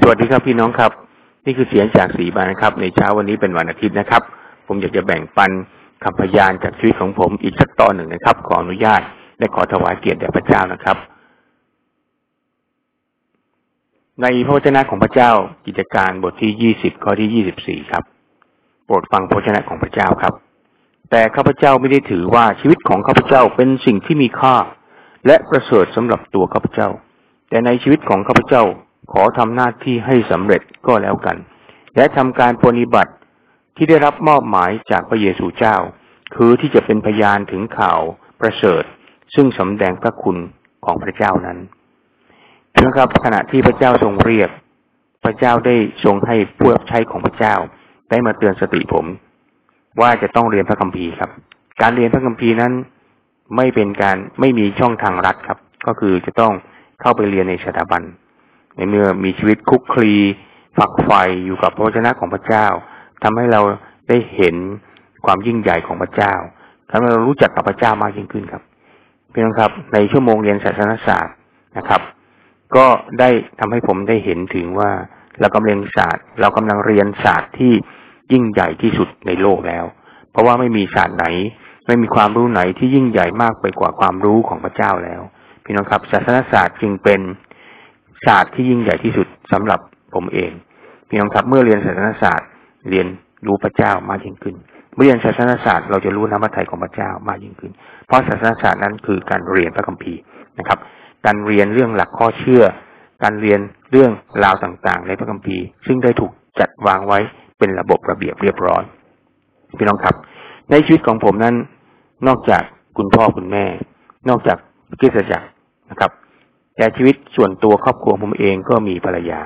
สวัสดีครับพี่น้องครับ นี่คือเสียงจากสีบานนะครับ ในเช้าวันนี้เป็นวันอาทิตย์นะครับ ผมอยากจะแบ่งปันคำพยานจากชีวิตของผมอีกสักตอนหนึ่งนะครับ ขออนุญาตและขอถวายเกียรติแด่พระเจ้านะครับ ในพระวจนะของพระเจ้ากิจการบทที่ยี่สิบข้อที่ยี่สิบสี่ครับ โปรดฟังพระวจนะของพระเจ้าครับ แต่ข้าพเจ้าไม่ได้ถือว่าชีวิตของข้าพเจ้าเป็นสิ่งที่มีค่า และประเสริฐสำหรับตัวข้าพเจ้า แต่ในชีวิตของข้าพเจ้า ขอทำหน้าที่ให้สำเร็จก็แล้วกัน และทำการปฏิบัติที่ได้รับมอบหมายจากพระเยซูเจ้า คือที่จะเป็นพยานถึงข่าวประเสริฐ ซึ่งสำแดงพระคุณของพระเจ้านั้นเพื่อครับขณะที่พระเจ้าทรงเรียก พระเจ้าได้ทรงให้ผู้รับใช้ของพระเจ้า ได้มาเตือนสติผม ว่าจะต้องเรียนพระคัมภีร์ครับ การเรียนพระคัมภีร์นั้น ไม่เป็นการไม่มีช่องทางรัดครับ ก็คือจะต้องเข้าไปเรียนในสถาบัน ในเมื่อมีชีวิตคุกคลีฝักใฝ่อยู่กับพระวจนะของพระเจ้าทำให้เราได้เห็นความยิ่งใหญ่ของพระเจ้าทำให้เรารู้จักกับพระเจ้ามากยิ่งขึ้นครับพี่น้องครับ ในชั่วโมงเรียนศาสนศาสตร์นะครับ ก็ได้ทำให้ผมได้เห็นถึงว่าเรากำลังเรียนศาสตร์ เรากำลังเรียนศาสตร์ที่ยิ่งใหญ่ที่สุดในโลกแล้ว เพราะว่าไม่มีศาสตร์ไหน ไม่มีความรู้ไหนที่ยิ่งใหญ่มากไปกว่าความรู้ของพระเจ้าแล้ว พี่น้องครับศาสนศาสตร์จึงเป็น ศาสตร์ที่ยิ่งใหญ่ที่สุดสำหรับผมเองพี่น้องครับเมื่อเรียนศาสนศาสตร์เรียนรู้พระเจ้ามากยิ่งขึ้น เมื่อเรียนศาสนศาสตร์เราจะรู้น้ำพระทัยของพระเจ้ามากยิ่งขึ้น เพราะศาสนศาสตร์นั้นคือการเรียนพระคัมภีร์นะครับ การเรียนเรื่องหลักข้อเชื่อ การเรียนเรื่องราวต่างๆ ในพระคัมภีร์ ซึ่งได้ถูกจัดวางไว้เป็นระบบระเบียบเรียบร้อยพี่น้องครับ ในชีวิตของผมนั้น นอกจากคุณพ่อคุณแม่ นอกจากกิจจักรนะครับ แต่ชีวิตส่วนตัวครอบครัวผมเองก็มีภรรยา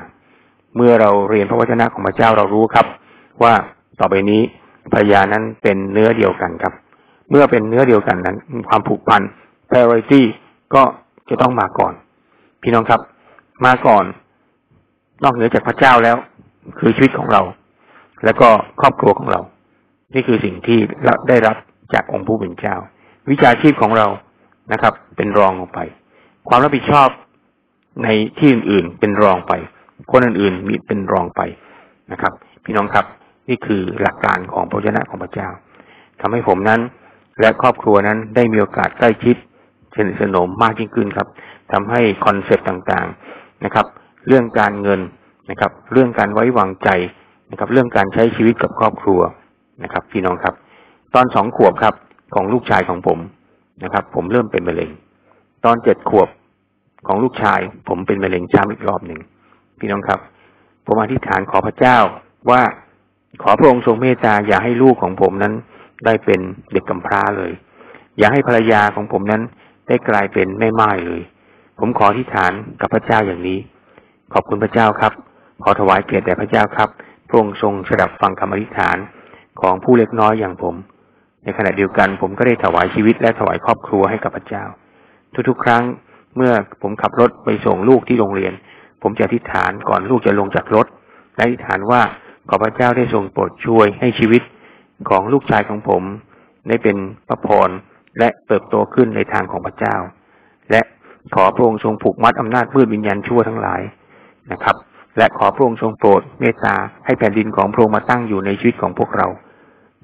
เมื่อเราเรียนพระวจนะของพระเจ้าเรารู้ครับ ว่าต่อไปนี้ภรรยานั้นเป็นเนื้อเดียวกันครับ เมื่อเป็นเนื้อเดียวกันนั้น ความผูกพัน priority ก็จะต้องมาก่อน พี่น้องครับ มาก่อน นอกเหนือจากพระเจ้าแล้ว คือชีวิตของเรา แล้วก็ครอบครัวของเรา นี่คือสิ่งที่ได้รับจากองค์ผู้เป็นเจ้า วิชาชีพของเรานะครับ เป็นรองลงไป ความรับผิดชอบในที่อื่นๆเป็นรองไป คนอื่นๆมีเป็นรองไปนะครับ พี่น้องครับนี่คือหลักการของพระเจ้าของพระเจ้าทำให้ผมนั้น และครอบครัวนั้นได้มีโอกาสใกล้ชิดสนิทสนมมากยิ่งขึ้นครับทำให้คอนเซปต์ต่างๆนะครับ เรื่องการเงินนะครับ เรื่องการไว้วางใจนะครับ เรื่องการใช้ชีวิตกับครอบครัวนะครับ พี่น้องครับ ตอนสองขวบครับของลูกชายของผมนะครับ ผมเริ่มเป็นมะเร็ง ตอนเจ็ดขวบ ของลูกชาย ผมเป็นมะเร็งช้ำอีกรอบหนึ่งพี่น้องครับผมอธิษฐานขอพระเจ้าว่าขอพระองค์ทรงเมตตาอย่าให้ลูกของผมนั้น ได้เป็นเด็กกำพร้าเลย อย่าให้ภรรยาของผมนั้น ได้กลายเป็นแม่ไม้เลย ผมขออธิษฐานกับพระเจ้าอย่างนี้ ขอบคุณพระเจ้าครับ ขอถวายเกียรติแด่พระเจ้าครับพระองค์ทรงสดับฟังคำอธิษฐานของผู้เล็กน้อยอย่างผม ในขณะเดียวกันผมก็ได้ถวายชีวิตและถวายครอบครัวให้กับพระเจ้า ทุกๆ ครั้ง เมื่อผมขับรถไปส่งลูกที่โรงเรียน ผมจะอธิษฐานก่อนลูกจะลงจากรถและอธิษฐานว่าขอพระเจ้าได้ทรงโปรดช่วยให้ชีวิตของลูกชายของผม ได้เป็นพระพรและเติบโตขึ้นในทางของพระเจ้า และขอพระองค์ทรงผูกมัดอำนาจมืดวิญญาณชั่วทั้งหลายนะครับ และขอพระองค์ทรงโปรดเมตตาให้แผ่นดินของพระองค์มาตั้งอยู่ในชีวิตของพวกเรา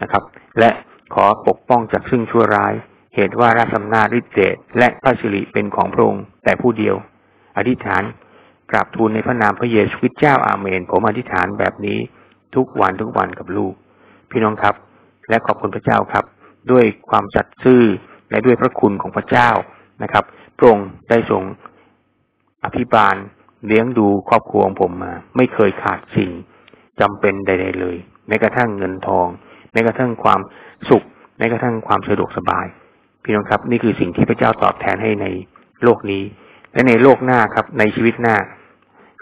นะครับ และขอปกป้องจากซึ่งชั่วร้าย เหตุว่าราชอำนาฤทธิเดชและพระสิริเป็นของพระองค์แต่ผู้เดียว อธิษฐานกราบทูลในพระนามพระเยซูคริสต์เจ้าอาเมน ผมอธิษฐานแบบนี้ทุกวันทุกวันกับลูก พี่น้องครับ และขอบคุณพระเจ้าครับ ด้วยความจัดซื่อและด้วยพระคุณของพระเจ้านะครับพระองค์ได้ทรงอภิบาลเลี้ยงดูครอบครัวของผมมา ไม่เคยขาดสิ่งจำเป็นใด ๆ เลยแม้กระทั่งเงินทองแม้กระทั่งความสุขแม้กระทั่งความสะดวกสบาย พี่น้องครับ นี่คือสิ่งที่พระเจ้าตอบแทนให้ในโลกนี้ และในโลกหน้าครับ ในชีวิตหน้า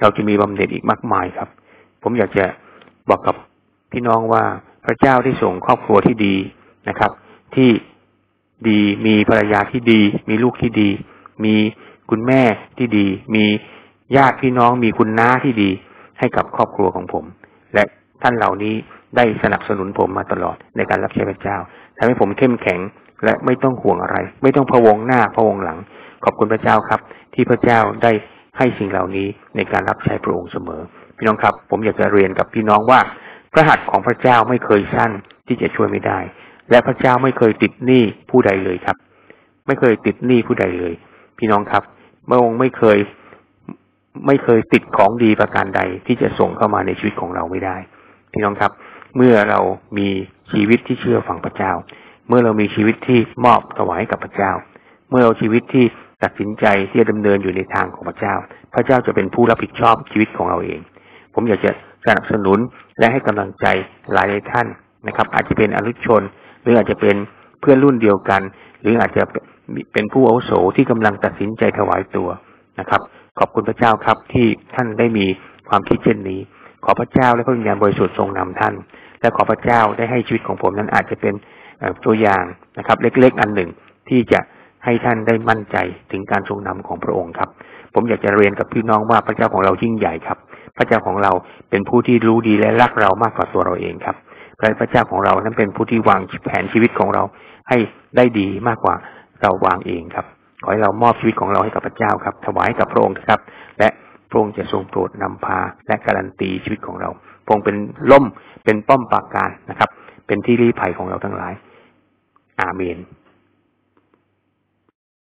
เราจะมีบำเหน็จอีกมากมายครับ ผมอยากจะบอกกับพี่น้องว่าพระเจ้าได้ส่งครอบครัวที่ดีนะครับ ที่ดีมีภรรยาที่ดี มีลูกที่ดี มีคุณแม่ที่ดี มีญาติพี่น้องมีคุณน้าที่ดี ให้กับครอบครัวของผม และท่านเหล่านี้ได้สนับสนุนผมมาตลอดในการรับใช้พระเจ้าทำให้ผมเข้มแข็ง และไม่ต้องห่วงอะไร ไม่ต้องพะวงหน้าพะวงหลัง ขอบคุณพระเจ้าครับ ที่พระเจ้าได้ให้สิ่งเหล่านี้ในการรับใช้พระองค์เสมอ พี่น้องครับ ผมอยากจะเรียนกับพี่น้องว่า พระหัตถ์ของพระเจ้าไม่เคยสั้นที่จะช่วยไม่ได้ และพระเจ้าไม่เคยติดหนี้ผู้ใดเลยครับ ไม่เคยติดหนี้ผู้ใดเลย พี่น้องครับพระองค์ไม่เคยไม่เคยติดของดีประการใดที่จะส่งเข้ามาในชีวิตของเราไม่ได้ พี่น้องครับ เมื่อเรามีชีวิตที่เชื่อฟังพระเจ้า เมื่อเรามีชีวิตที่มอบถวายกับพระเจ้า เมื่อเราชีวิตที่ตัดสินใจที่จะดำเนินอยู่ในทางของพระเจ้า พระเจ้าจะเป็นผู้รับผิดชอบชีวิตของเราเอง ผมอยากจะสนับสนุนและให้กำลังใจหลายท่านนะครับ อาจจะเป็นอนุชน หรืออาจจะเป็นเพื่อนรุ่นเดียวกัน หรืออาจจะเป็นผู้อาวุโสที่กำลังตัดสินใจถวายตัวนะครับ ขอบคุณพระเจ้าครับที่ท่านได้มีความคิดเช่นนี้ ขอพระเจ้าและพระวิญญาณบริสุทธิ์ทรงนำท่าน และขอพระเจ้าได้ให้ชีวิตของผมนั้นอาจจะเป็น ตัวอย่างนะครับ เล็กๆอันหนึ่งที่จะให้ท่านได้มั่นใจถึงการทรงนำของพระองค์ครับ ผมอยากจะเรียนกับพี่น้องว่าพระเจ้าของเรายิ่งใหญ่ครับ พระเจ้าของเราเป็นผู้ที่รู้ดีและรักเรามากกว่าตัวเราเองครับพระเจ้าของเรานั้นเป็นผู้ที่วางแผนชีวิตของเราให้ได้ดีมากกว่าเราวางเองครับ ขอให้เรามอบชีวิตของเราให้กับพระเจ้าครับ ถวายกับพระองค์ครับ และพระองค์จะทรงโปรดนำพาและการันตีชีวิตของเราพระองค์เป็นล่มเป็นป้อมปราการนะครับ เป็นที่รีภัยของเราทั้งหลาย อาเมน